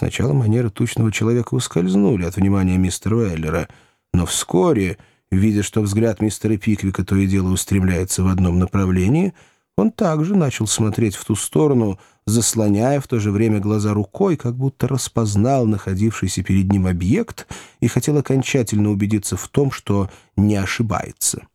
Сначала манеры тучного человека ускользнули от внимания мистера Уэллера, но вскоре, видя, что взгляд мистера Пиквика то и дело устремляется в одном направлении, он также начал смотреть в ту сторону, заслоняя в то же время глаза рукой, как будто распознал находившийся перед ним объект и хотел окончательно убедиться в том, что не ошибается.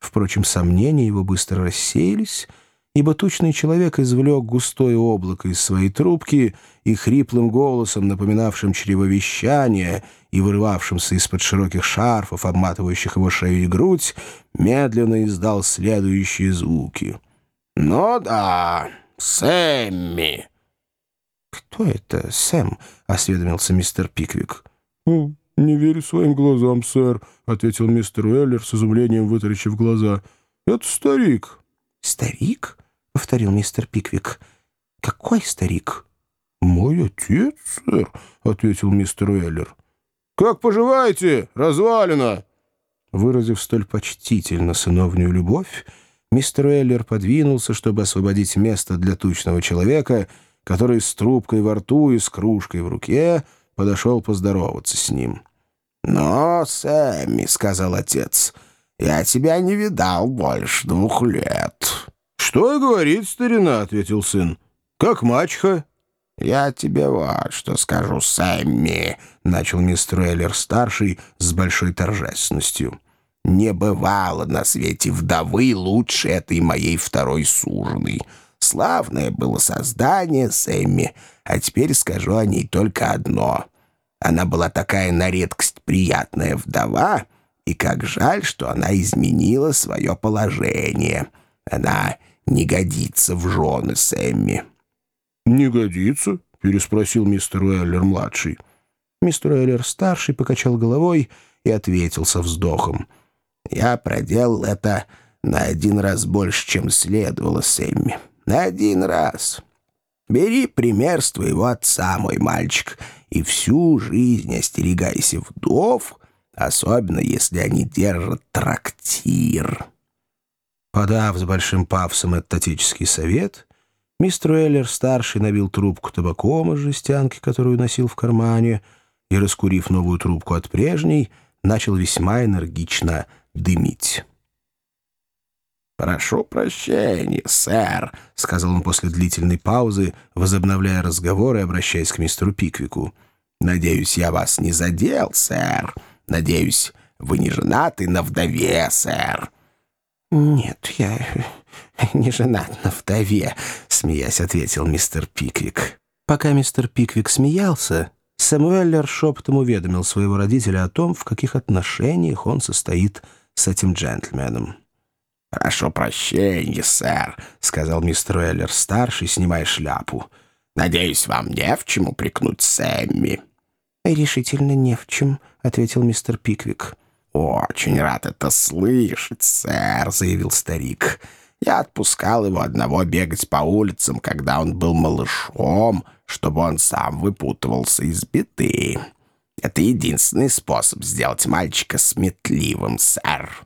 Впрочем, сомнения его быстро рассеялись, ибо тучный человек извлек густое облако из своей трубки и хриплым голосом, напоминавшим чревовещание и вырывавшимся из-под широких шарфов, обматывающих его шею и грудь, медленно издал следующие звуки. «Ну да, Сэмми!» «Кто это, Сэм?» — осведомился мистер Пиквик. «Не верю своим глазам, сэр», — ответил мистер Уэллер с изумлением, вытаращив глаза. «Это старик». «Старик?» — повторил мистер Пиквик. «Какой старик?» «Мой отец, сэр», — ответил мистер Уэллер. «Как поживаете, развалина?» Выразив столь почтительно сыновнюю любовь, мистер Уэллер подвинулся, чтобы освободить место для тучного человека, который с трубкой во рту и с кружкой в руке подошел поздороваться с ним. «Но, Сэмми», — сказал отец, — «я тебя не видал больше двух лет». «Что говорит старина», — ответил сын. «Как мачеха?» «Я тебе вот что скажу, Сэмми», — начал мистер Эллер-старший с большой торжественностью. «Не бывало на свете вдовы лучше этой моей второй суженой. Славное было создание, Сэмми, а теперь скажу о ней только одно. Она была такая на редкость приятная вдова, и как жаль, что она изменила свое положение. Она не годится в жены Сэмми». «Не годится?» — переспросил мистер Уэллер-младший. Мистер Уэллер-старший покачал головой и ответил со вздохом. «Я проделал это на один раз больше, чем следовало, Сэмми. На один раз. Бери пример с твоего отца, мой мальчик, и всю жизнь остерегайся вдов, особенно если они держат трактир». Подав с большим пафосом этот совет, мистер Уэллер-старший набил трубку табаком из жестянки, которую носил в кармане, и, раскурив новую трубку от прежней, начал весьма энергично дымить. «Прошу прощения, сэр», — сказал он после длительной паузы, возобновляя разговор и обращаясь к мистеру Пиквику. «Надеюсь, я вас не задел, сэр. Надеюсь, вы не женаты на вдове, сэр». «Нет, я не женат на вдове», — смеясь ответил мистер Пиквик. Пока мистер Пиквик смеялся, Сэмуэллер шепотом уведомил своего родителя о том, в каких отношениях он состоит с этим джентльменом. «Прошу прощения, сэр», — сказал мистер Уэллер-старший, снимая шляпу. «Надеюсь, вам не в чем упрекнуть Сэмми». «Решительно не в чем», — ответил мистер Пиквик. «Очень рад это слышать, сэр», — заявил старик. «Я отпускал его одного бегать по улицам, когда он был малышом, чтобы он сам выпутывался из беды. Это единственный способ сделать мальчика сметливым, сэр».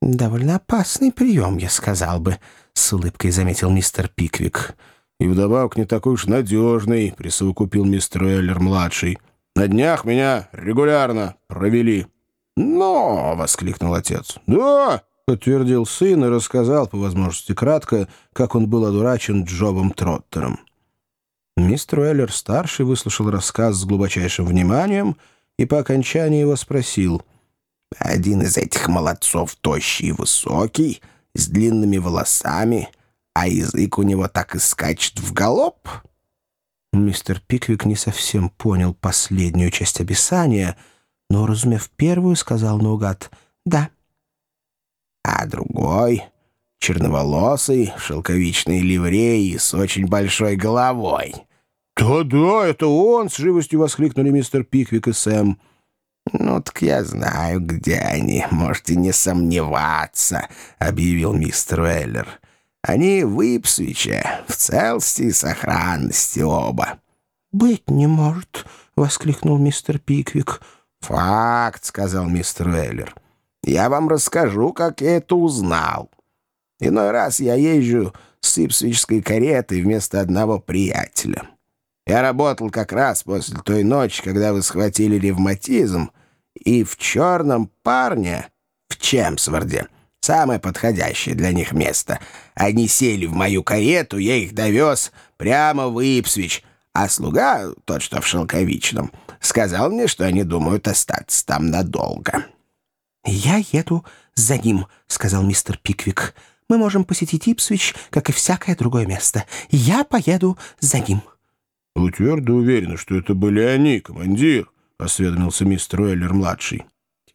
«Довольно опасный прием, я сказал бы», — с улыбкой заметил мистер Пиквик. «И вдобавок не такой уж надежный», — присовокупил мистер Эллер-младший. «На днях меня регулярно провели». «Но!» — воскликнул отец. «Да!» — подтвердил сын и рассказал, по возможности кратко, как он был одурачен Джобом Троттером. Мистер Уэллер-старший выслушал рассказ с глубочайшим вниманием и по окончании его спросил. «Один из этих молодцов тощий и высокий, с длинными волосами, а язык у него так и скачет в галоп?» Мистер Пиквик не совсем понял последнюю часть описания — но, разумев первую, сказал наугад «да». А другой, черноволосый, в шелковичной ливреи с очень большой головой. «Да-да, это он!» — с живостью воскликнули мистер Пиквик и Сэм. «Ну так я знаю, где они, можете не сомневаться», — объявил мистер Уэллер. «Они в Ипсвиче, в целости и сохранности оба». «Быть не может», — воскликнул мистер Пиквик. «Факт», — сказал мистер Уэллер. «Я вам расскажу, как я это узнал. Иной раз я езжу с ипсвичской каретой вместо одного приятеля. Я работал как раз после той ночи, когда вы схватили ревматизм, и в черном парне в Чемсворде самое подходящее для них место. Они сели в мою карету, я их довез прямо в Ипсвич, а слуга, тот, что в Шелковичном, сказал мне, что они думают остаться там надолго». «Я еду за ним», — сказал мистер Пиквик. «Мы можем посетить Ипсвич, как и всякое другое место. Я поеду за ним». «Вы твердо уверены, что это были они, командир?» — осведомился мистер Уэллер-младший.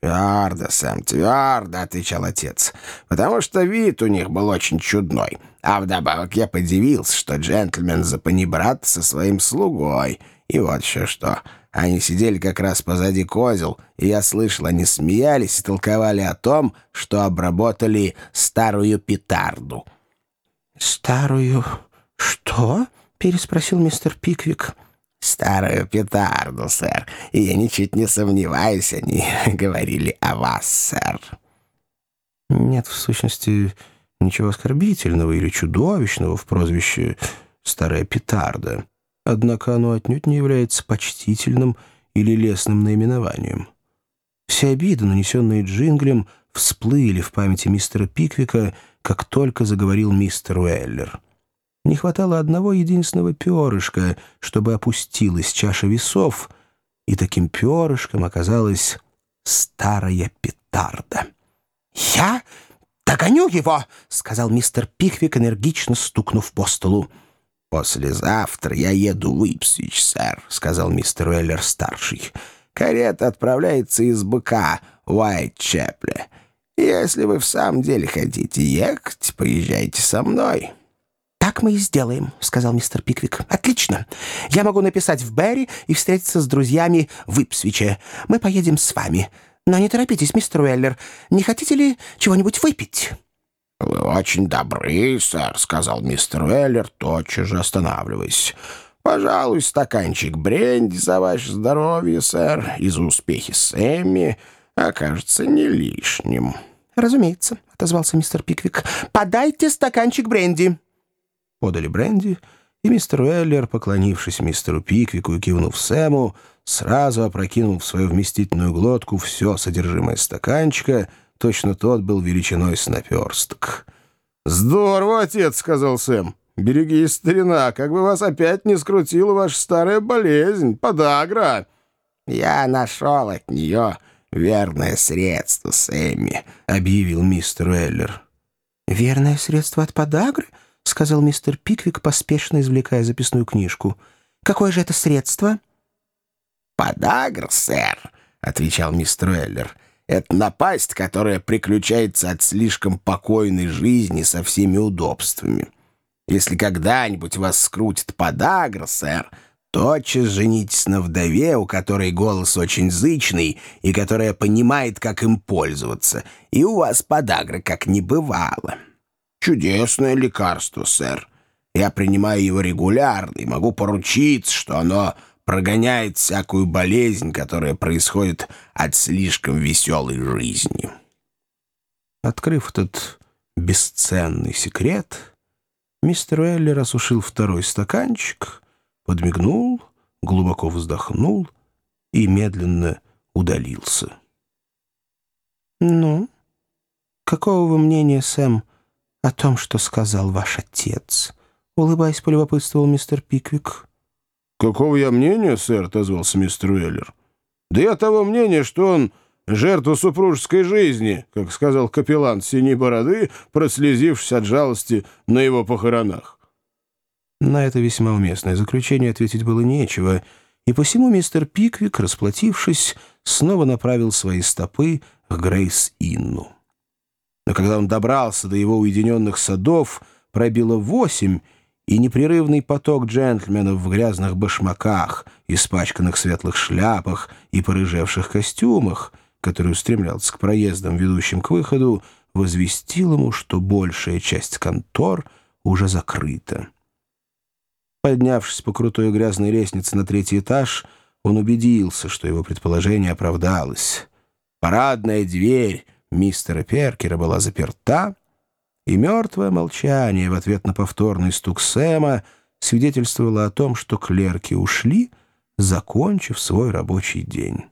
«Твердо, Сэм, твердо», — отвечал отец, «потому что вид у них был очень чудной. А вдобавок я подивился, что джентльмен запанибрат со своим слугой. И вот еще что. Они сидели как раз позади козел, и я слышал, они смеялись и толковали о том, что обработали старую петарду». «Старую что?» — переспросил мистер Пиквик. «Старую петарду, сэр. И я ничуть не сомневаюсь, они говорили о вас, сэр». Нет, в сущности, ничего оскорбительного или чудовищного в прозвище «старая петарда». Однако оно отнюдь не является почтительным или лесным наименованием. Все обиды, нанесенные Джинглем, всплыли в памяти мистера Пиквика, как только заговорил мистер Уэллер. Не хватало одного единственного перышка, чтобы опустилась чаша весов, и таким перышком оказалась старая петарда. «Я догоню его!» — сказал мистер Пиквик, энергично стукнув по столу. «Послезавтра я еду в Ипсвич, сэр», — сказал мистер Уэллер-старший. «Карета отправляется из быка Уайт-Чепле. Если вы в самом деле хотите ехать, поезжайте со мной». «Так мы и сделаем», — сказал мистер Пиквик. «Отлично. Я могу написать в Берри и встретиться с друзьями в Ипсвиче. Мы поедем с вами. Но не торопитесь, мистер Уэллер. Не хотите ли чего-нибудь выпить?» «Вы очень добры, сэр», — сказал мистер Уэллер, тотчас же останавливаясь. «Пожалуй, стаканчик бренди за ваше здоровье, сэр, и за успехи Сэмми окажется не лишним». «Разумеется», — отозвался мистер Пиквик. «Подайте стаканчик бренди» подали бренди, и мистер Уэллер, поклонившись мистеру Пиквику и кивнув Сэму, сразу опрокинул в свою вместительную глотку все содержимое стаканчика, точно тот был величиной с наперсток. «Здорово, отец», — сказал Сэм. «Берегись, старина, как бы вас опять не скрутила ваша старая болезнь, подагра». «Я нашел от нее верное средство, Сэмми», — объявил мистер Уэллер. «Верное средство от подагры?» — сказал мистер Пиквик, поспешно извлекая записную книжку. «Какое же это средство?» «Подагр, сэр», — отвечал мистер Эллер. «Это напасть, которая приключается от слишком покойной жизни со всеми удобствами. Если когда-нибудь вас скрутит подагр, сэр, тотчас женитесь на вдове, у которой голос очень зычный и которая понимает, как им пользоваться, и у вас подагры как не бывало». Чудесное лекарство, сэр. Я принимаю его регулярно и могу поручиться, что оно прогоняет всякую болезнь, которая происходит от слишком веселой жизни». Открыв этот бесценный секрет, мистер Уэллер осушил второй стаканчик, подмигнул, глубоко вздохнул и медленно удалился. «Ну, какого вы мнения, Сэм, о том, что сказал ваш отец?» — улыбаясь, полюбопытствовал мистер Пиквик. «Какого я мнения, сэр?» — отозвался мистер Уэллер. «Да я того мнения, что он жертва супружеской жизни, как сказал капеллан синей бороды, прослезившись от жалости на его похоронах». На это весьма уместное заключение ответить было нечего, и посему мистер Пиквик, расплатившись, снова направил свои стопы к Грейс-Инну. Но когда он добрался до его уединенных садов, пробило восемь, и непрерывный поток джентльменов в грязных башмаках, испачканных светлых шляпах и порыжевших костюмах, который устремлялся к проездам, ведущим к выходу, возвестил ему, что большая часть контор уже закрыта. Поднявшись по крутой грязной лестнице на третий этаж, он убедился, что его предположение оправдалось. Парадная дверь мистера Перкера была заперта, и мертвое молчание в ответ на повторный стук Сэма свидетельствовало о том, что клерки ушли, закончив свой рабочий день.